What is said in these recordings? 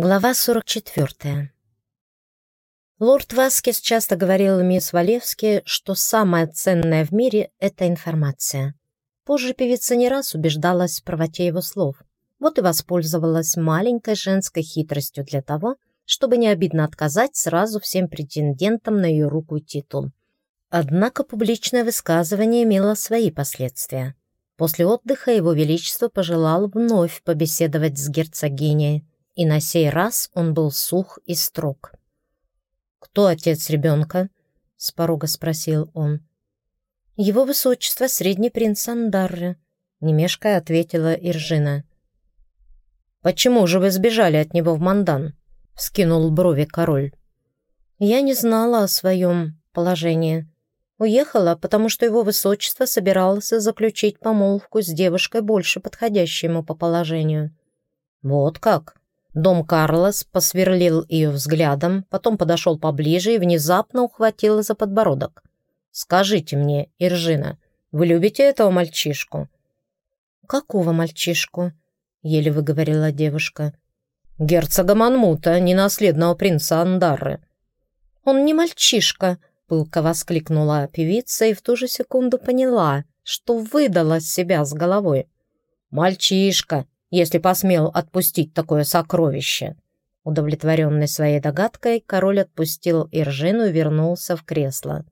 Глава 44. Лорд Васкес часто говорил мисс Валевски, что самое ценное в мире — это информация. Позже певица не раз убеждалась в правоте его слов. Вот и воспользовалась маленькой женской хитростью для того, чтобы не обидно отказать сразу всем претендентам на ее руку и титул. Однако публичное высказывание имело свои последствия. После отдыха его величество пожелал вновь побеседовать с герцогиней, и на сей раз он был сух и строг. «Кто отец ребенка?» — с порога спросил он. «Его высочество, средний принц Андарры», — немешкая ответила Иржина. «Почему же вы сбежали от него в Мандан?» — вскинул брови король. «Я не знала о своем положении. Уехала, потому что его высочество собирался заключить помолвку с девушкой, больше подходящей ему по положению». «Вот как?» Дом Карлос посверлил ее взглядом, потом подошел поближе и внезапно ухватил за подбородок. «Скажите мне, Иржина, вы любите этого мальчишку?» «Какого мальчишку?» — еле выговорила девушка. «Герцога Манмута, ненаследного принца Андары». «Он не мальчишка», — пылко воскликнула певица и в ту же секунду поняла, что выдала себя с головой. «Мальчишка!» Если посмел отпустить такое сокровище». Удовлетворенный своей догадкой, король отпустил Иржину и вернулся в кресло.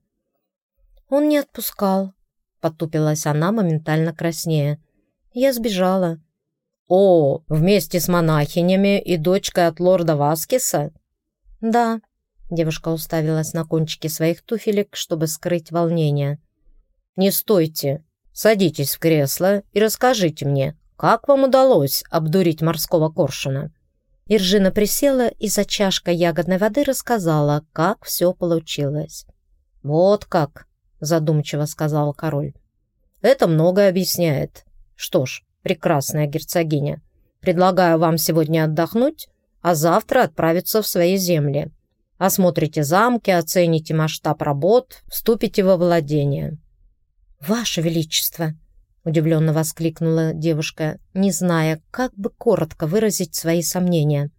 «Он не отпускал», — потупилась она, моментально краснее. «Я сбежала». «О, вместе с монахинями и дочкой от лорда Васкиса?» «Да», — девушка уставилась на кончики своих туфелек, чтобы скрыть волнение. «Не стойте, садитесь в кресло и расскажите мне, как вам удалось обдурить морского коршуна?» Иржина присела и за чашкой ягодной воды рассказала, как все получилось. «Вот как», — задумчиво сказал король. «Это многое объясняет. Что ж, прекрасная герцогиня, предлагаю вам сегодня отдохнуть, а завтра отправиться в свои земли. Осмотрите замки, оцените масштаб работ, вступите во владение». «Ваше Величество!» Удивленно воскликнула девушка, не зная, как бы коротко выразить свои сомнения.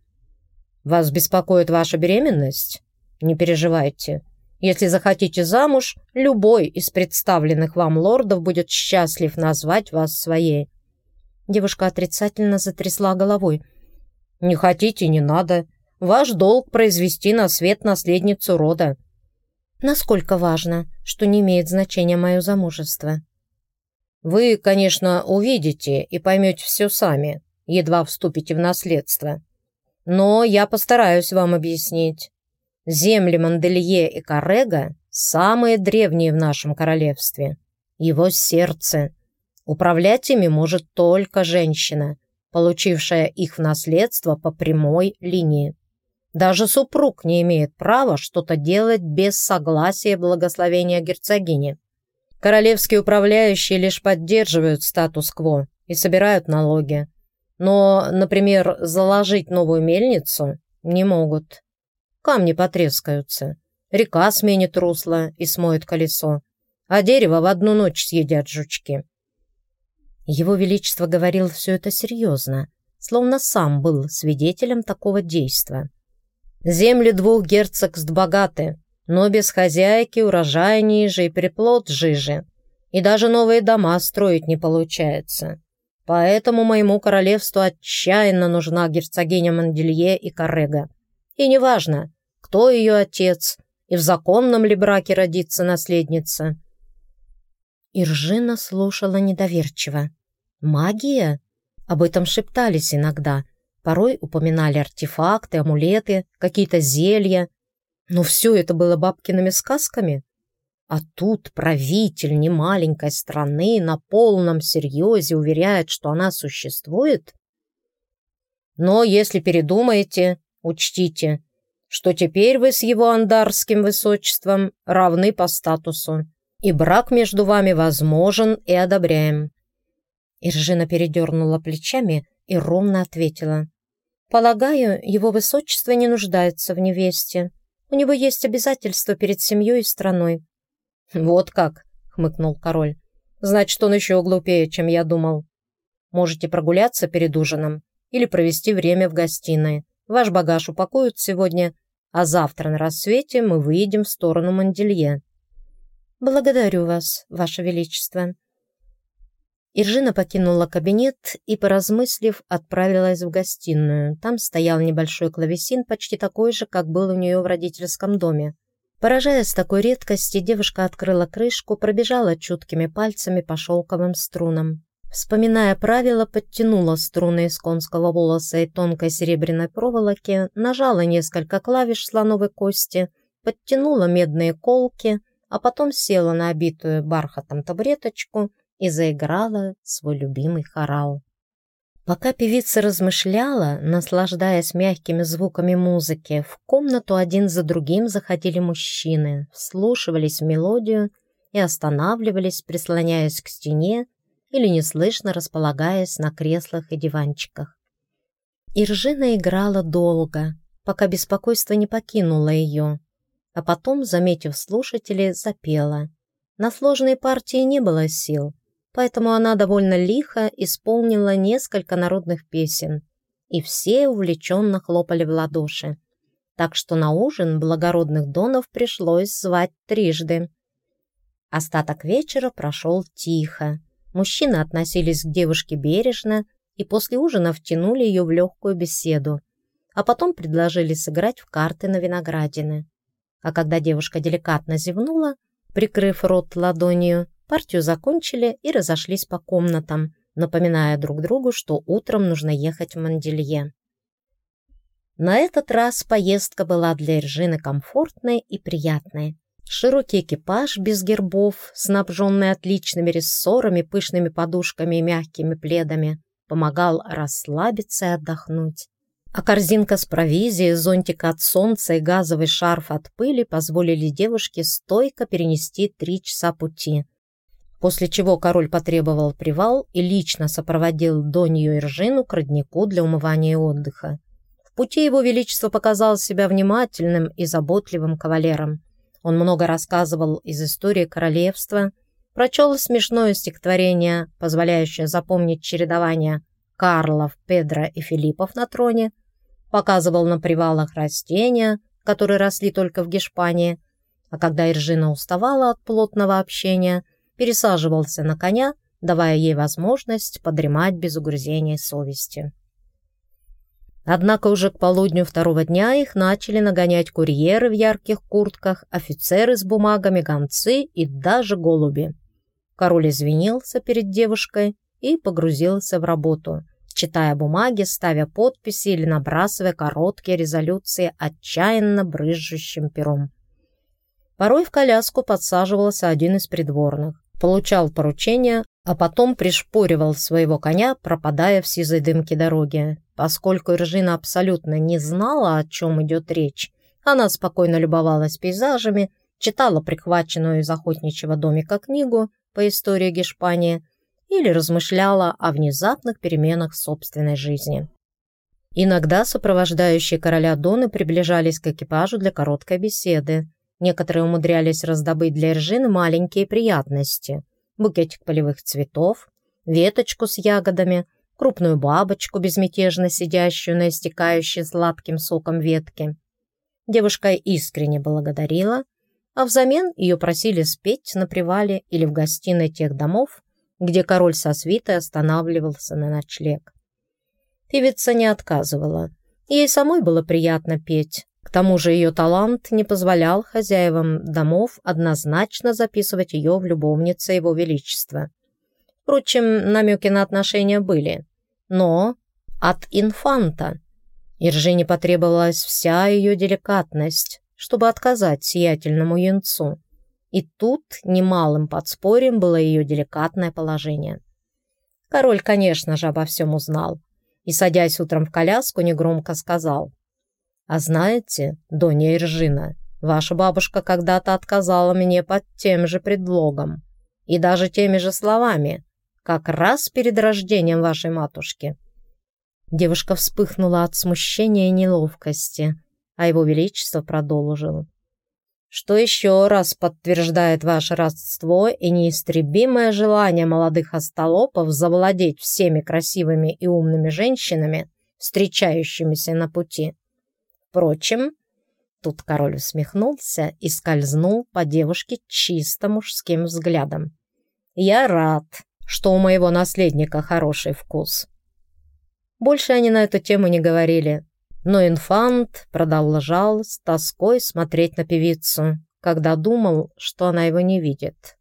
«Вас беспокоит ваша беременность? Не переживайте. Если захотите замуж, любой из представленных вам лордов будет счастлив назвать вас своей». Девушка отрицательно затрясла головой. «Не хотите, не надо. Ваш долг произвести на свет наследницу рода». «Насколько важно, что не имеет значения мое замужество?» Вы, конечно, увидите и поймете все сами, едва вступите в наследство. Но я постараюсь вам объяснить. Земли Манделье и Карега самые древние в нашем королевстве. Его сердце. Управлять ими может только женщина, получившая их в наследство по прямой линии. Даже супруг не имеет права что-то делать без согласия благословения герцогини. Королевские управляющие лишь поддерживают статус-кво и собирают налоги. Но, например, заложить новую мельницу не могут. Камни потрескаются, река сменит русло и смоет колесо, а дерево в одну ночь съедят жучки. Его Величество говорил все это серьезно, словно сам был свидетелем такого действа. Земли двух герцогств богаты, но без хозяйки урожай ниже и приплод жиже. И даже новые дома строить не получается. Поэтому моему королевству отчаянно нужна герцогиня Манделье и Карега. И неважно, кто ее отец и в законном ли браке родится наследница. Иржина слушала недоверчиво. «Магия?» Об этом шептались иногда. Порой упоминали артефакты, амулеты, какие-то зелья, но все это было бабкиными сказками. А тут правитель немаленькой страны на полном серьезе уверяет, что она существует. Но если передумаете, учтите, что теперь вы с его андарским высочеством равны по статусу, и брак между вами возможен и одобряем». Иржина передернула плечами и ровно ответила. «Полагаю, его высочество не нуждается в невесте. У него есть обязательства перед семьей и страной». «Вот как», — хмыкнул король. «Значит, он еще глупее, чем я думал. Можете прогуляться перед ужином или провести время в гостиной. Ваш багаж упакуют сегодня, а завтра на рассвете мы выедем в сторону Манделье». «Благодарю вас, Ваше Величество». Иржина покинула кабинет и, поразмыслив, отправилась в гостиную. Там стоял небольшой клавесин, почти такой же, как был у нее в родительском доме. Поражаясь такой редкости, девушка открыла крышку, пробежала чуткими пальцами по шелковым струнам. Вспоминая правила, подтянула струны из конского волоса и тонкой серебряной проволоки, нажала несколько клавиш слоновой кости, подтянула медные колки, а потом села на обитую бархатом табуреточку и заиграла свой любимый хорал. Пока певица размышляла, наслаждаясь мягкими звуками музыки, в комнату один за другим заходили мужчины, вслушивались в мелодию и останавливались, прислоняясь к стене или неслышно располагаясь на креслах и диванчиках. Иржина играла долго, пока беспокойство не покинуло ее, а потом, заметив слушателей, запела. На сложные партии не было сил, поэтому она довольно лихо исполнила несколько народных песен, и все увлеченно хлопали в ладоши. Так что на ужин благородных донов пришлось звать трижды. Остаток вечера прошел тихо. Мужчины относились к девушке бережно и после ужина втянули ее в легкую беседу, а потом предложили сыграть в карты на виноградины. А когда девушка деликатно зевнула, прикрыв рот ладонью, Партию закончили и разошлись по комнатам, напоминая друг другу, что утром нужно ехать в Манделье. На этот раз поездка была для Иржины комфортной и приятной. Широкий экипаж без гербов, снабженный отличными рессорами, пышными подушками и мягкими пледами, помогал расслабиться и отдохнуть. А корзинка с провизией, зонтик от солнца и газовый шарф от пыли позволили девушке стойко перенести три часа пути – после чего король потребовал привал и лично сопроводил Донью Иржину к роднику для умывания и отдыха. В пути его величество показал себя внимательным и заботливым кавалером. Он много рассказывал из истории королевства, прочел смешное стихотворение, позволяющее запомнить чередование Карлов, Педро и Филиппов на троне, показывал на привалах растения, которые росли только в Гешпании, а когда Иржина уставала от плотного общения – пересаживался на коня, давая ей возможность подремать без угрызения совести. Однако уже к полудню второго дня их начали нагонять курьеры в ярких куртках, офицеры с бумагами, гонцы и даже голуби. Король извинился перед девушкой и погрузился в работу, читая бумаги, ставя подписи или набрасывая короткие резолюции отчаянно брызжущим пером. Порой в коляску подсаживался один из придворных получал поручения, а потом пришпоривал своего коня, пропадая в сизой дымке дороги. Поскольку Ржина абсолютно не знала, о чем идет речь, она спокойно любовалась пейзажами, читала прихваченную из охотничьего домика книгу по истории Гешпании или размышляла о внезапных переменах собственной жизни. Иногда сопровождающие короля Доны приближались к экипажу для короткой беседы. Некоторые умудрялись раздобыть для Иржины маленькие приятности. Букетик полевых цветов, веточку с ягодами, крупную бабочку, безмятежно сидящую на истекающей сладким соком ветке. Девушка искренне благодарила, а взамен ее просили спеть на привале или в гостиной тех домов, где король со свитой останавливался на ночлег. Певица не отказывала. Ей самой было приятно петь, к тому же ее талант не позволял хозяевам домов однозначно записывать ее в любовнице его величества. Впрочем, намеки на отношения были. Но от инфанта. Иржине потребовалась вся ее деликатность, чтобы отказать сиятельному юнцу. И тут немалым подспорьем было ее деликатное положение. Король, конечно же, обо всем узнал и, садясь утром в коляску, негромко сказал а знаете, Доня Иржина, ваша бабушка когда-то отказала мне под тем же предлогом и даже теми же словами, как раз перед рождением вашей матушки. Девушка вспыхнула от смущения и неловкости, а его величество продолжил. Что еще раз подтверждает ваше родство и неистребимое желание молодых остолопов завладеть всеми красивыми и умными женщинами встречающимися на пути. Впрочем, тут король усмехнулся и скользнул по девушке чисто мужским взглядом. «Я рад, что у моего наследника хороший вкус». Больше они на эту тему не говорили, но инфант продолжал с тоской смотреть на певицу, когда думал, что она его не видит.